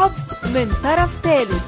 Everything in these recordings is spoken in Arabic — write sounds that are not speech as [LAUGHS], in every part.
الحب من طرف ثالث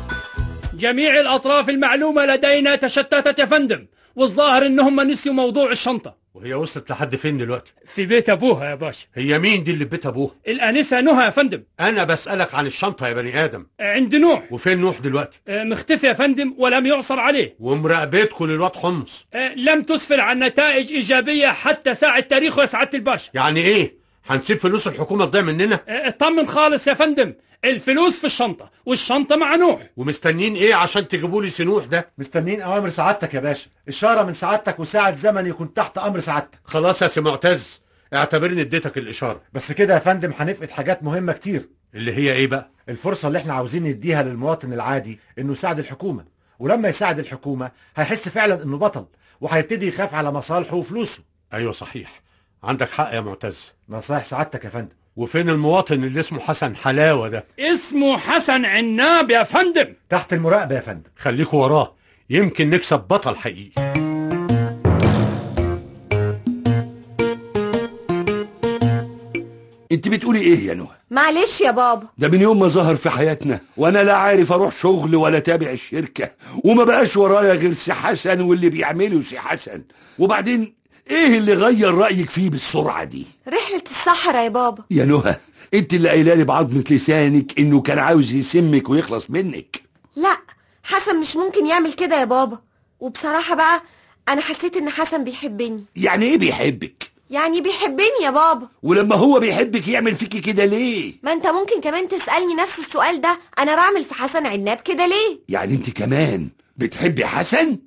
جميع الأطراف المعلومة لدينا تشتتت يا فندم والظاهر إنهم نسيوا موضوع الشنطة. وهي وصلت لحد فين دلوقتي؟ في بيت أبوها يا باشا. هي مين دي اللي في بيت أبوها؟ الآنسة نهى يا فندم. أنا بسألك عن الشنطة يا بني آدم. عند نوح. وفين نوح دلوقتي؟ آه، مختفي يا فندم ولم يعثر عليه. ومراقبتكم للواد حمص. آه، لم تسفر عن نتائج إيجابية حتى ساعة تاريخه يا سعادة الباشا. يعني إيه؟ هنسيب فلوس الحكومة تضيع مننا؟ آه، اطمن خالص يا فندم. الفلوس في الشنطة والشنطة مع نوح ومستنيين إيه عشان تجيبوا لي سنوح ده؟ مستنيين أوامر سعادتك يا باشا. إشارة من سعادتك وساعة زمن يكون تحت أمر سعادتك. خلاص يا سي معتز اعتبرني اديتك الإشارة. بس كده يا فندم هنفقد حاجات مهمة كتير. اللي هي إيه بقى؟ الفرصة اللي إحنا عاوزين نديها للمواطن العادي إنه يساعد الحكومة. ولما يساعد الحكومة هيحس فعلا إنه بطل وهيبتدي يخاف على مصالحه وفلوسه. أيوه صحيح. عندك حق يا معتز. نصايح سعادتك يا فندم. وفين المواطن اللي اسمه حسن حلاوة ده؟ اسمه حسن عناب يا فندم. تحت المراقبة يا فندم. خليكوا وراه. يمكن نكسب بطل حقيقي. انت بتقولي إيه يا نهى؟ معلش يا بابا. ده من يوم ما ظهر في حياتنا وأنا لا عارف أروح شغل ولا تابع الشركة وما بقاش ورايا غير سي حسن واللي بيعمله سي حسن. وبعدين إيه اللي غير رأيك فيه بالسرعة دي؟ رحلة الصحراء يا بابا. يا نهى انت اللي قايلة لي بعضمة لسانك انه كان عاوز يسمك ويخلص منك. لا حسن مش ممكن يعمل كده يا بابا. وبصراحة بقى أنا حسيت إن حسن بيحبني. يعني إيه بيحبك؟ يعني بيحبني يا بابا. ولما هو بيحبك يعمل فيكي كده ليه؟ ما أنت ممكن كمان تسألني نفس السؤال ده أنا بعمل في حسن عناب كده ليه؟ يعني انت كمان بتحبي حسن؟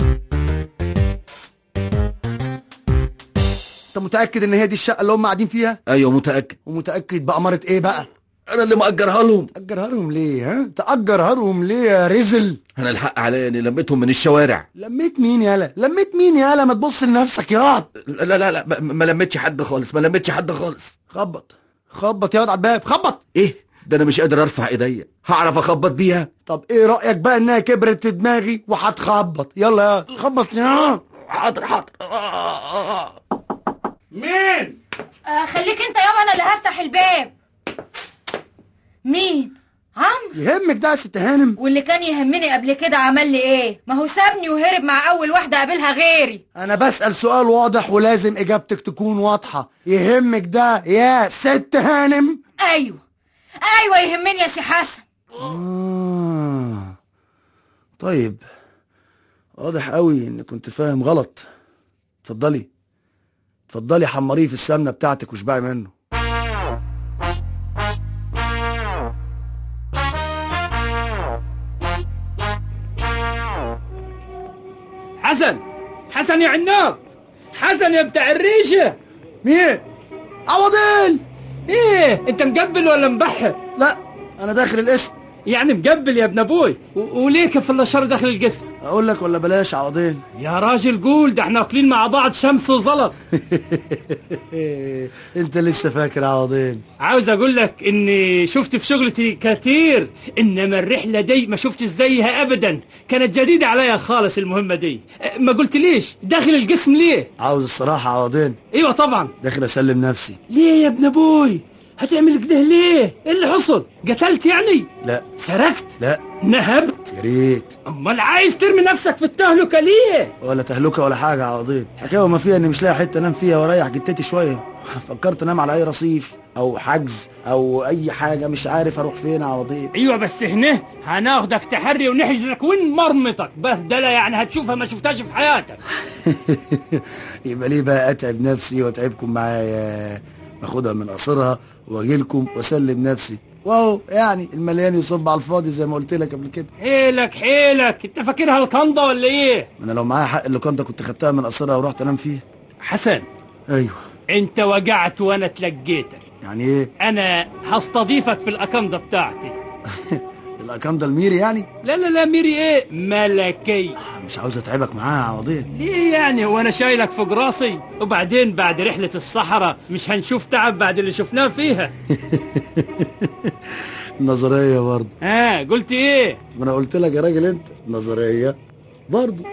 انت متأكد ان هي دي الشقة اللي هم قاعدين فيها؟ أيوه متأكد. ومتأكد بأمارة إيه بقى؟ أنا اللي مأجرها لهم. تأجرها لهم ليه ها؟ تأجرها لهم ليه يا رزل؟ أنا الحق عليا إني لميتهم من الشوارع. لميت مين يالا لميت مين يالا ما تبص لنفسك ياض لا لا لا ما- لميتش حد خالص ما لميتش حد خالص. خبط خبط ياض على الباب خبط. إيه؟ ده أنا مش قادر أرفع إيديا. هعرف أخبط بيها؟ طب إيه رأيك بقى إنها كبرت في دماغي وهتخبط؟ يلا يا خبط يا. حاضر حاضر. مين؟ آه خليك انت يابا أنا اللي هفتح الباب. مين؟ عمرو يهمك ده يا ست هانم. واللي كان يهمني قبل كده عمل لي إيه؟ ما هو سابني وهرب مع أول واحدة قابلها غيري. أنا بسأل سؤال واضح ولازم إجابتك تكون واضحة. يهمك ده يا ست هانم؟ أيوه. أيوه يهمني يا سي حسن. آه. طيب واضح قوي ان كنت فاهم غلط. اتفضلي. اتفضلي حمريه في السمنة بتاعتك واشبعي منه. حسن! حسن يا عناب! حسن يا بتاع الريشة! مين؟ عوضين إيه؟ انت مقبل ولا مبحر؟ لا أنا داخل الاسم يعني مقبل يا ابن أبوي. وليه كف الله شر داخل القسم. أقول لك ولا بلاش عوضين يا راجل قول ده إحنا واكلين مع بعض شمس وزلط. [LAUGHS] أنت لسه فاكر عوضين عاوز أقول لك إني شفت في شغلتي كتير إنما الرحلة دي ما شفتش زيها ابدا. كانت جديدة عليا خالص المهمة دي. ما قلت ليش داخل القسم ليه؟ عاوز الصراحة عوضين إيوه طبعا. داخل أسلم نفسي. ليه يا ابن أبوي؟ هتعمل كده ليه؟ إيه اللي حصل؟ قتلت يعني؟ لا. سرقت؟ لا. نهبت؟ يا ريت. أمال عايز ترمي نفسك في التهلكة ليه؟ ولا تهلكة ولا حاجة عوضين حكاية وما فيها إني مش لاقي حتة أنام فيها واريح جتتي شوية. فكرت أنام على أي رصيف أو حجز أو أي حاجة مش عارف أروح فين عوضين أيوه بس هنا هناخدك تحري ونحجزك وين مرمطك بهدله يعني هتشوفها ما شفتهاش في حياتك. [LAUGHS] يبقى ليه بقى أتعب نفسي وأتعبكم معايا؟ باخدها من قصرها وأجي لكم وأسلم نفسي. واو يعني المليان يصب على الفاضي زي ما قلت لك قبل كده. حيلك حيلك. انت فاكرها القنده ولا إيه؟ ما أنا لو معايا حق اللي كنت كنت خدتها من قصرها ورحت أنام فيها. حسن. أيوه. انت وقعت وأنا تلقيتك يعني إيه؟ أنا هستضيفك في الاكنده بتاعتي. [LAUGHS] الاكنده الميري يعني؟ لا لا لا ميري إيه؟ ملكي. مش عاوز أتعبك معاها يا عوضين ليه يعني؟ وأنا شايلك فوق راسي. وبعدين بعد رحلة الصحراء مش هنشوف تعب بعد اللي شفناه فيها. [LAUGHS] نظرية برضه. ها قلت إيه؟ ما أنا قلت لك يا راجل أنت. نظرية برضه.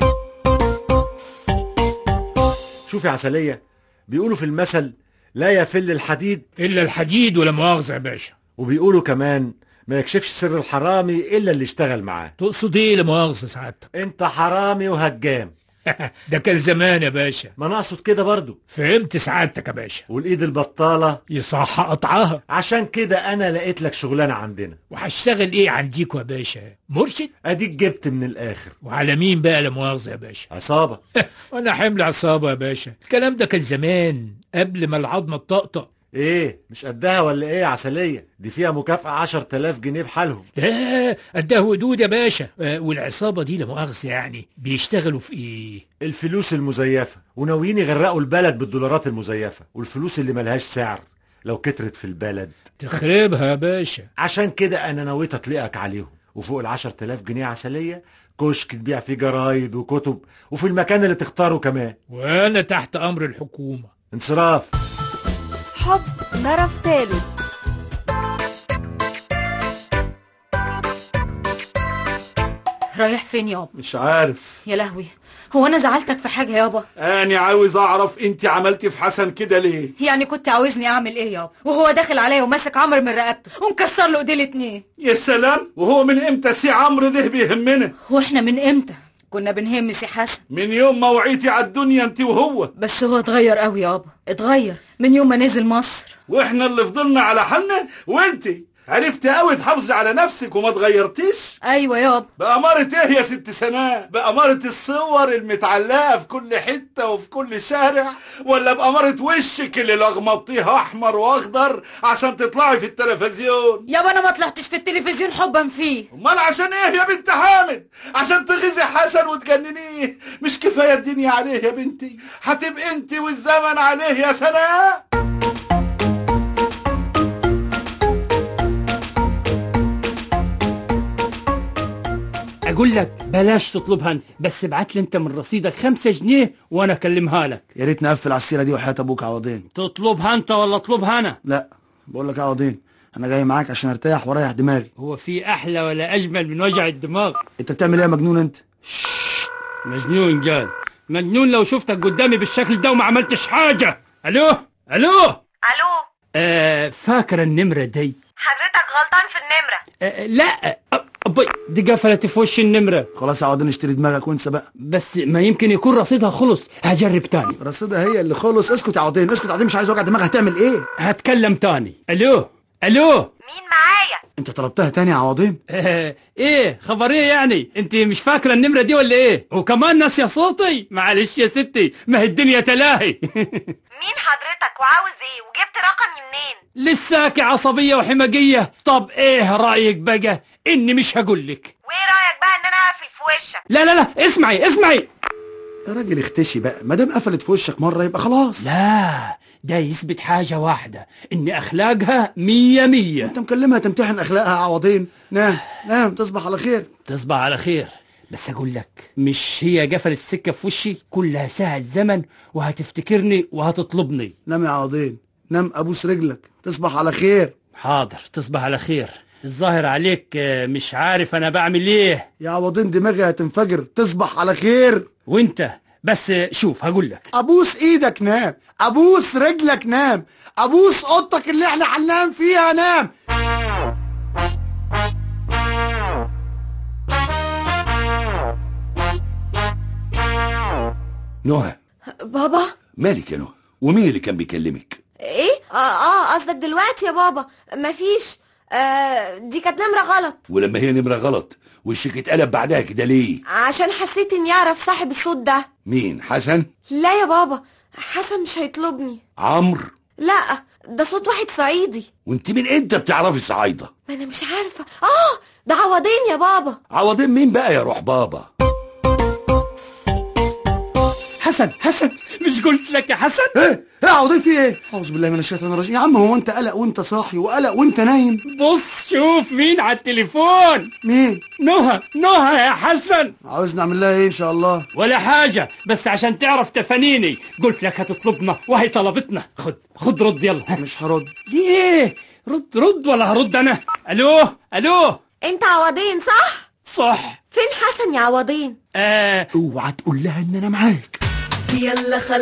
شوف يا عسلية بيقولوا في المثل لا يفل الحديد. إلا الحديد ولا مؤاخذة يا باشا. وبيقولوا كمان ما يكشفش سر الحرامي إلا اللي اشتغل معاه. تقصد إيه لا مؤاخذة سعادتك؟ أنت حرامي وهجام. [LAUGHS] ده كان زمان يا باشا. ما أنا أقصد كده برضو. فهمت سعادتك يا باشا. والإيد البطالة. يصح قطعها. عشان كده أنا لقيت لك شغلانة عندنا. وهشتغل إيه عنديكوا يا باشا؟ مرشد؟ أديك جبت من الآخر. وعلى مين بقى لا يا باشا؟ عصابة. [LAUGHS] وأنا حمل عصابة يا باشا. الكلام ده كان زمان قبل ما العظمة تطقطق إيه مش قدها ولا إيه؟ عسلية. دي فيها مكافأة 10000 جنيه بحالهم. لا قدها ودود يا باشا. آه، والعصابة دي لا مؤاخذة يعني. بيشتغلوا في إيه؟ الفلوس المزيفة. وناويين يغرقوا البلد بالدولارات المزيفة. والفلوس اللي ملهاش سعر لو كترت في البلد. تخربها يا باشا. عشان كده أنا نويت أطلقك عليهم. وفوق ال 10000 جنيه عسلية كشك تبيع فيه جرايد وكتب وفي المكان اللي تختاره كمان. وأنا تحت أمر الحكومة. انصراف. حب طرف ثالث رايح فين يابا؟ مش عارف. يا لهوي هو أنا زعلتك في حاجة يابا؟ أنا عاوز أعرف أنت عملتي في حسن كده ليه؟ يعني كنت عاوزني أعمل إيه يابا؟ وهو داخل عليا وماسك عمرو من رقبته ومكسر له ايديه الاتنين. يا سلام! وهو من إمتى؟ سي عمرو ده بيهمنا. وإحنا من إمتى؟ كنا بنهم سي حسن. من يوم ما وعيتي على الدنيا انت وهو. بس هو اتغير قوي يابا. اتغير. من يوم ما نزل مصر. وإحنا اللي فضلنا على حالنا وانت عرفت قوي تحافظي على نفسك وما تغيرتيش؟ أيوه يابا. بأمارة إيه يا ست سناء؟ بأمارة الصور المتعلقة في كل حتة وفي كل شارع؟ ولا بأمارة وشك اللي لغمطيها أحمر وأخضر عشان تطلعي في التلفزيون؟ يابا أنا ما طلعتش في التلفزيون حبا فيه. أمال عشان إيه يا بنت حامد؟ عشان تغيظي حسن وتجننيه. مش كفاية الدنيا عليه يا بنتي. هتبقى أنت والزمن عليه يا سناء. أقول لك بلاش تطلبها بس ابعت لي أنت من رصيدك خمسة جنيه وأنا أكلمها لك. يا ريت نقفل على السيرة دي وحياة أبوك عوضين تطلبها أنت ولا أطلبها أنا؟ لا بقول لك عوضين أنا جاي معاك عشان أرتاح وأريح دماغي. هو في أحلى ولا أجمل من وجع الدماغ؟ أنت بتعمل إيه يا مجنون أنت؟ مجنون جال مجنون لو شفتك قدامي بالشكل ده وما عملتش حاجة. ألو؟ ألو؟ ألو؟ آه فاكرة النمرة دي؟ حضرتك غلطان في النمرة. آه لا آه، أبي دي قفلت في وش النمرة. خلاص يا عوضين اشتري دماغك وانسى بقى بس ما يمكن يكون رصيدها خلص هجرب تاني. رصيدها هي اللي خلص اسكت يا عوضين اسكت يا عوضين مش عايز وجع دماغ هتعمل إيه؟ هتكلم تاني. ألو؟ ألو؟ مين معايا؟ انت طلبتها تاني يا عوضين [LAUGHS] إيه خبر إيه يعني. انت مش فاكرة النمرة دي ولا إيه؟ وكمان ناسية صوتي. معلش يا ستي ما هي الدنيا تلاهي. [LAUGHS] مين حضرتك وعاوز إيه؟ وجبت رقمي منين؟ لساكي عصبية وحماقية. طب إيه رأيك بقى؟ إني مش هقولك. وإيه رأيك بقى إن أنا أقفل في وشك؟ لا لا لا اسمعي اسمعي. يا راجل اختشي بقى. ما دام قفلت في وشك مرة يبقى خلاص. لا ده يثبت حاجة واحدة إن أخلاقها مية مية. أنت مكلمها تمتحن أخلاقها يا عوضين نام نام تصبح على خير. تصبح على خير. بس أقول لك مش هي قفلت السكة في وشي؟ كلها ساعة زمن وهتفتكرني وهتطلبني. نام يا عوضين. نام أبوس رجلك. تصبح على خير. حاضر تصبح على خير. الظاهر عليك آه، مش عارف أنا بعمل إيه. يا عوضين دماغي هتنفجر تصبح على خير. وأنت؟ بس شوف هقول لك. أبوس إيدك نام أبوس رجلك نام أبوس أوضتك اللي إحنا هننام فيها نام. نهى. بابا؟ مالك يا نهى؟ ومين اللي كان بيكلمك؟ إيه؟ آه آه قصدك دلوقتي يا بابا؟ مفيش. آه دي كانت نمرة غلط. ولما هي نمرة غلط وشك اتقلب بعدها كده ليه؟ عشان حسيت إني أعرف صاحب الصوت ده. مين حسن؟ لا يا بابا حسن مش هيطلبني. عمرو. لا ده صوت واحد صعيدي. وانت من إمتى بتعرفي صعايدة؟ ما أنا مش عارفة. آه ده عوضين يا بابا. عوضين مين بقى يا روح بابا؟ حسن حسن مش قلت لك يا حسن؟ إيه؟ إيه يا عوضين في إيه؟ أعوذ بالله من الشيطان الرجيم. يا عم هو أنت قلق وأنت صاحي وقلق وأنت نايم؟ بص شوف مين على التليفون. مين؟ نهى نهى يا حسن. عاوز نعمل لها إيه إن شاء الله؟ ولا حاجة بس عشان تعرف تفانيني قلت لك هتطلبنا وهي طلبتنا. خد خد رد يلا. مش هرد. ليه؟ رد رد ولا هرد أنا؟ ألو ألو. أنت عوضين صح؟ صح. فين حسن يا عوضين؟ آه. أوعى تقول لها إن أنا معاك. يلا خلاص